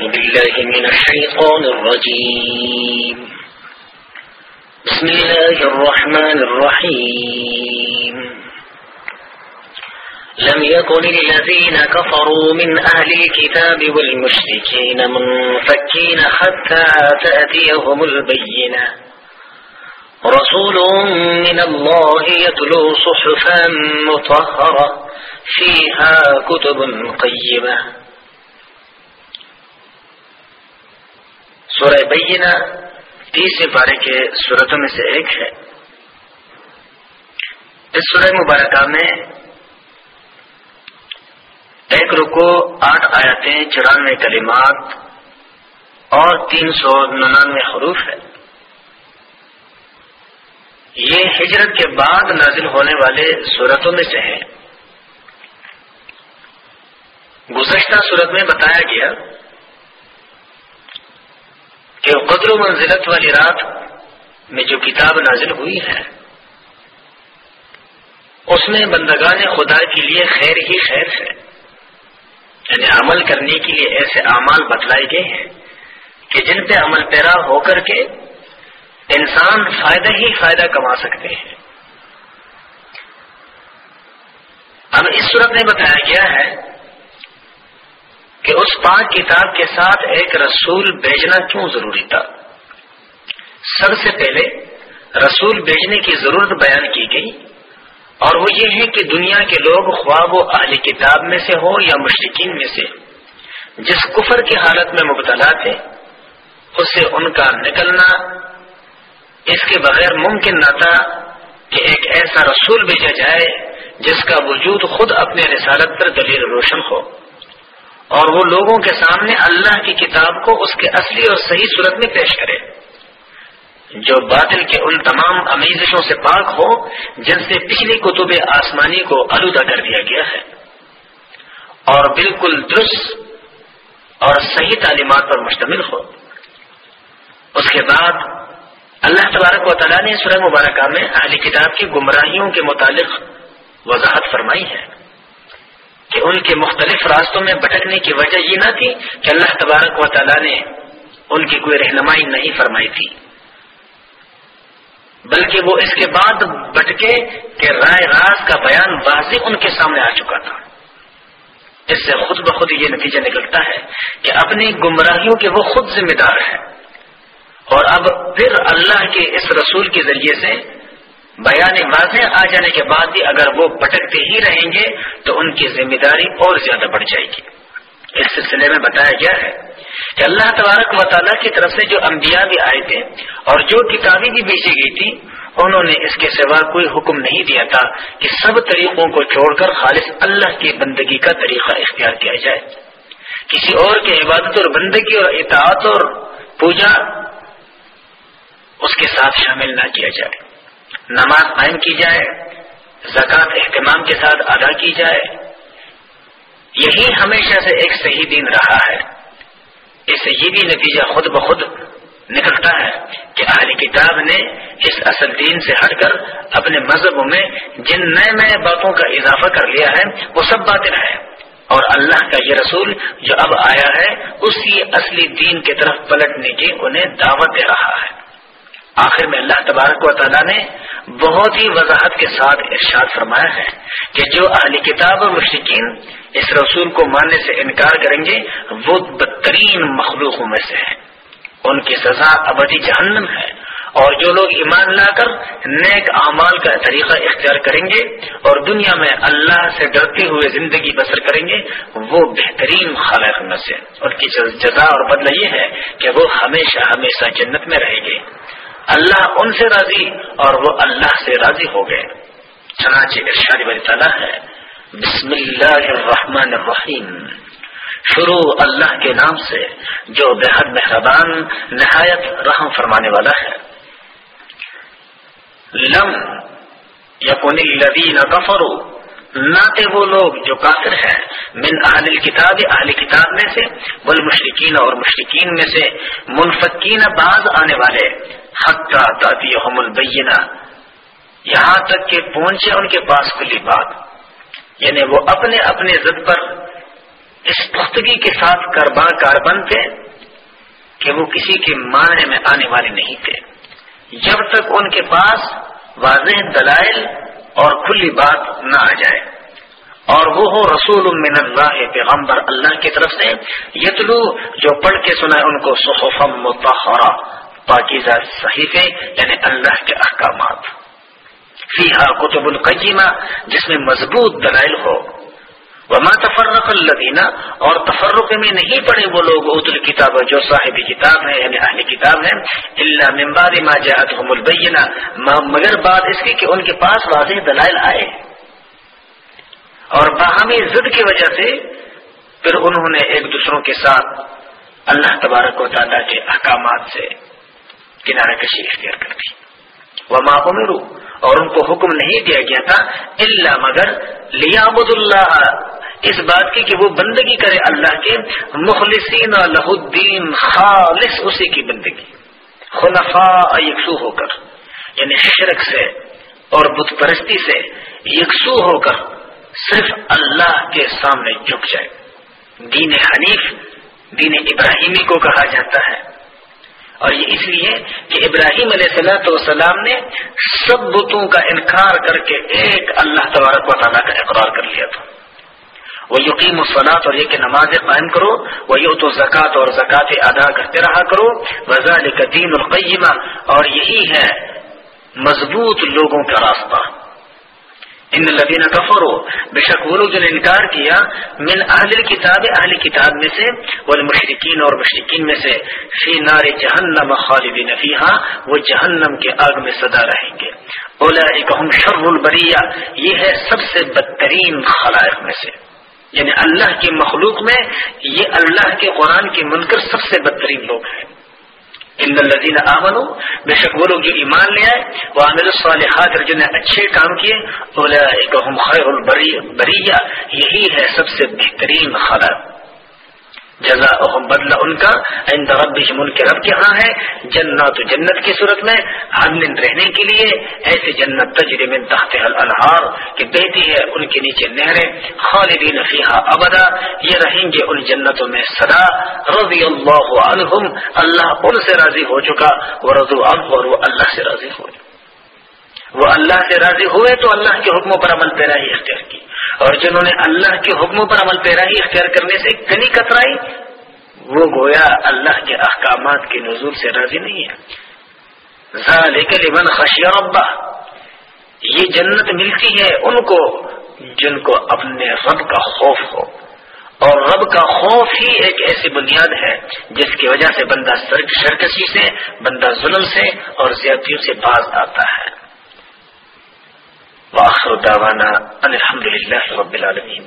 أعوذ بالله من الشيطان الرجيم. بسم الله الرحمن الرحيم. لم يكن الذين كفروا من أهل الكتاب والمشركين منفكين حتى تأتيهم البينة. رسول من الله يتلو صحفا مطهرة، فيها كتب قيمة. سورہ بینہ تیسرے پارے کے صورتوں میں سے ایک ہے۔ اس سورہ مبارکہ میں ایک رکو آٹھ آیتیں، چورانوے کلمات اور تین سو ننانوے حروف ہے یہ ہجرت کے بعد نازل ہونے والے صورتوں میں سے ہے گزشتہ صورت میں بتایا گیا قدر و منزلت والی رات میں جو کتاب نازل ہوئی ہے، اس میں بندگان خدا کے لیے خیر ہی خیر ہے۔ یعنی عمل کرنے کے لیے ایسے اعمال بتلائے گئے ہیں کہ جن پہ عمل پیرا ہو کر کے انسان فائدہ ہی فائدہ کما سکتے ہیں۔ اب اس صورت میں بتایا گیا ہے کہ اس پاک کتاب کے ساتھ ایک رسول بھیجنا کیوں ضروری تھا؟ سب سے پہلے رسول بھیجنے کی ضرورت بیان کی گئی اور وہ یہ ہے کہ دنیا کے لوگ خواب و اہلی کتاب میں سے ہو یا مشرقین میں سے، جس کفر کی حالت میں مبتلا تھے اس سے ان کا نکلنا اس کے بغیر ممکن نہ تھا کہ ایک ایسا رسول بھیجا جائے جس کا وجود خود اپنے رسالت پر دلیل روشن ہو۔ اور وہ لوگوں کے سامنے اللہ کی کتاب کو اس کے اصلی اور صحیح صورت میں پیش کرے۔ جو باطل کے ان تمام امیزشوں سے پاک ہو، جن سے پچھلی کتب آسمانی کو آلودہ کر دیا گیا ہے۔ اور بالکل درست اور صحیح تعلیمات پر مشتمل ہو۔ اس کے بعد اللہ تبارک و تعالیٰ نے سورہ مبارکہ میں اہلی کتاب کی گمراہیوں کے متعلق وضاحت فرمائی ہے۔ کہ ان کے مختلف راستوں میں بھٹکنے کی وجہ یہ نہ تھی کہ اللہ تبارک و تعالیٰ نے ان کی کوئی رہنمائی نہیں فرمائی تھی، بلکہ وہ اس کے بعد بٹکے کہ رائے راز کا بیان واضح ان کے سامنے آ چکا تھا۔ اس سے خود بخود یہ نتیجہ نکلتا ہے کہ اپنی گمراہیوں کے وہ خود ذمہ دار ہے اور اب پھر اللہ کے اس رسول کے ذریعے سے بیان واضح آ جانے کے بعد بھی اگر وہ بھٹکتے ہی رہیں گے تو ان کی ذمہ داری اور زیادہ بڑھ جائے گی۔ اس سلسلے میں بتایا گیا ہے کہ اللہ تبارک و تعالیٰ کی طرف سے جو انبیاء بھی آئے تھے اور جو کتابیں بھی بیچی گئی تھی انہوں نے اس کے سوا کوئی حکم نہیں دیا تھا کہ سب طریقوں کو چھوڑ کر خالص اللہ کی بندگی کا طریقہ اختیار کیا جائے۔ کسی اور کی عبادت اور بندگی اور اطاعت اور پوجا اس کے ساتھ شامل نہ کیا جائے۔ نماز قائم کی جائے، زکوٰۃ اہتمام کے ساتھ ادا کی جائے۔ یہی ہمیشہ سے ایک صحیح دین رہا ہے۔ اس سے یہ بھی نتیجہ خود بخود نکلتا ہے کہ اہلی کتاب نے اس اصل دین سے ہٹ کر اپنے مذہب میں جن نئے نئے باتوں کا اضافہ کر لیا ہے، وہ سب باتیں ہے اور اللہ کا یہ رسول جو اب آیا ہے، اسی اصلی دین کی طرف پلٹنے کی انہیں دعوت دے رہا ہے۔ آخر میں اللہ تبارک و تعالیٰ نے بہت ہی وضاحت کے ساتھ ارشاد فرمایا ہے کہ جو اہلی کتاب اور مشرقین اس رسول کو ماننے سے انکار کریں گے، وہ بدترین مخلوقوں میں سے ہے ان کی سزا ابدی جہنم ہے۔ اور جو لوگ ایمان لا کر نیک اعمال کا طریقہ اختیار کریں گے اور دنیا میں اللہ سے ڈرتے ہوئے زندگی بسر کریں گے، وہ بہترین خالق میں سے ان کی جزا اور بدلہ یہ ہے کہ وہ ہمیشہ ہمیشہ جنت میں رہیں گے۔ اللہ ان سے راضی اور وہ اللہ سے راضی ہو گئے۔ چنانچہ ارشاد بری تعالیٰ ہے بسم اللہ الرحمن الرحیم شروع اللہ کے نام سے، جو بے حد مہربان، نہایت رحم فرمانے والا ہے۔ لم یقن الذین کفروا نہ تھے وہ لوگ جو کافر ہیں، من اہل کتاب اہل کتاب میں سے، بل مشرقین اور مشرقین میں سے، منفقین بعض آنے والے حقہ تاتی البینہ۔ یہاں تک کہ پہنچے ان کے پاس کھلی بات۔ یعنی وہ اپنے اپنے ضد پر اس پختگی کے ساتھ کربا کاربند تھے کہ وہ کسی کے معنی میں آنے والے نہیں تھے۔ جب تک ان کے پاس واضح دلائل اور کھلی بات نہ آ جائے۔ اور وہ ہو رسول من اللہ پیغمبر اللہ کی طرف سے یتلو، جو پڑھ کے سنا ان کو صحفم متحرہ پاکیزہ صحیفے یعنی اللہ کے احکامات۔ فیحا کتب القیمہ، جس میں مضبوط دلائل ہو۔ وما تفرق الدینہ اور تفرق میں نہیں پڑے وہ لوگ ات الکتاب جو صاحب کتاب ہے یعنی اہل کتاب ہے اللہ ممبار ما جاءتهم البینہ مگر بات اس کی کہ ان کے پاس واضح دلائل آئے۔ اور باہمی ضد کی وجہ سے پھر انہوں نے ایک دوسروں کے ساتھ اللہ تبارک و تعالیٰ کے احکامات سے کنارہ کشی اختیار کر دی۔ وہ ماں اور ان کو حکم نہیں دیا گیا تھا اللہ مگر لیابد اللہ اس بات کی کہ وہ بندگی کرے اللہ کے۔ مخلصین لہ الدین خالص اسی کی بندگی۔ خلفا یکسو ہو کر یعنی شرک سے اور بت پرستی سے یکسو ہو کر صرف اللہ کے سامنے جھک جائے۔ دین حنیف، دین ابراہیمی کو کہا جاتا ہے۔ اور یہ اس لیے کہ ابراہیم علیہ صلاحت والسلام نے سب بتوں کا انکار کر کے ایک اللہ تبارک و تعالیٰ کا اقرار کر لیا تھا۔ وہ یقین و صلاحت اور یہ کہ نماز قائم کرو، وہ یو تو زکوٰۃ اور زکوٰۃ ادا کرتے رہا کرو۔ وزال کا دین القیمہ اور یہی ہے مضبوط لوگوں کا راستہ۔ ان لدین کفر ہو بے شک وہ لوگ جو نے انکار کیا، من اہل کتاب اہل کتاب میں سے، والمشرکین اور مشرقین میں سے، فی نار جہنم خالدین فیہا، وہ جہنم کے آگ میں صدا رہیں گے۔ اولئکہم شر البریہ، یہ ہے سب سے بدترین خلائق میں سے۔ یعنی اللہ کی مخلوق میں، یہ اللہ کے قرآن کے منکر سب سے بدترین لوگ ہیں۔ ان الدین امن بے شک وہ لوگ جو ایمان لے آئے، وہ عامر الصالحات اور جنہیں اچھے کام کیے بولا خیر البریہ یہی ہے سب سے بہترین خبر جزا بدلہ ان کا عند ربهم ان کے رب کے ہاں ہے، جنات جنت کی صورت میں عدن رہنے کے لیے، ایسے جنت تجری من تحت الانہار کہ بہتی ہے ان کے نیچے نہریں، خالدین فیہا ابدا، یہ رہیں گے ان جنتوں میں سدا رضی اللہ عنہم، اللہ ان سے راضی ہو چکا۔ وہ رضو عنہ اور وہ اللہ سے راضی ہو۔ وہ اللہ سے راضی ہوئے تو اللہ کے حکموں پر عمل پیرا ہی اختیار کی اور جنہوں نے اللہ کے حکموں پر عمل پیرا ہی اختیار کرنے سے کنی کترائی، وہ گویا اللہ کے احکامات کے نزول سے راضی نہیں ہے ذالک لمن خشی ربا یہ جنت ملتی ہے ان کو جن کو اپنے رب کا خوف ہو۔ اور رب کا خوف ہی ایک ایسی بنیاد ہے جس کی وجہ سے بندہ شرکشی سے، بندہ ظلم سے اور زیادتیوں سے باز آتا ہے۔ وآخر دعوانا الحمدللہ رب العالمین۔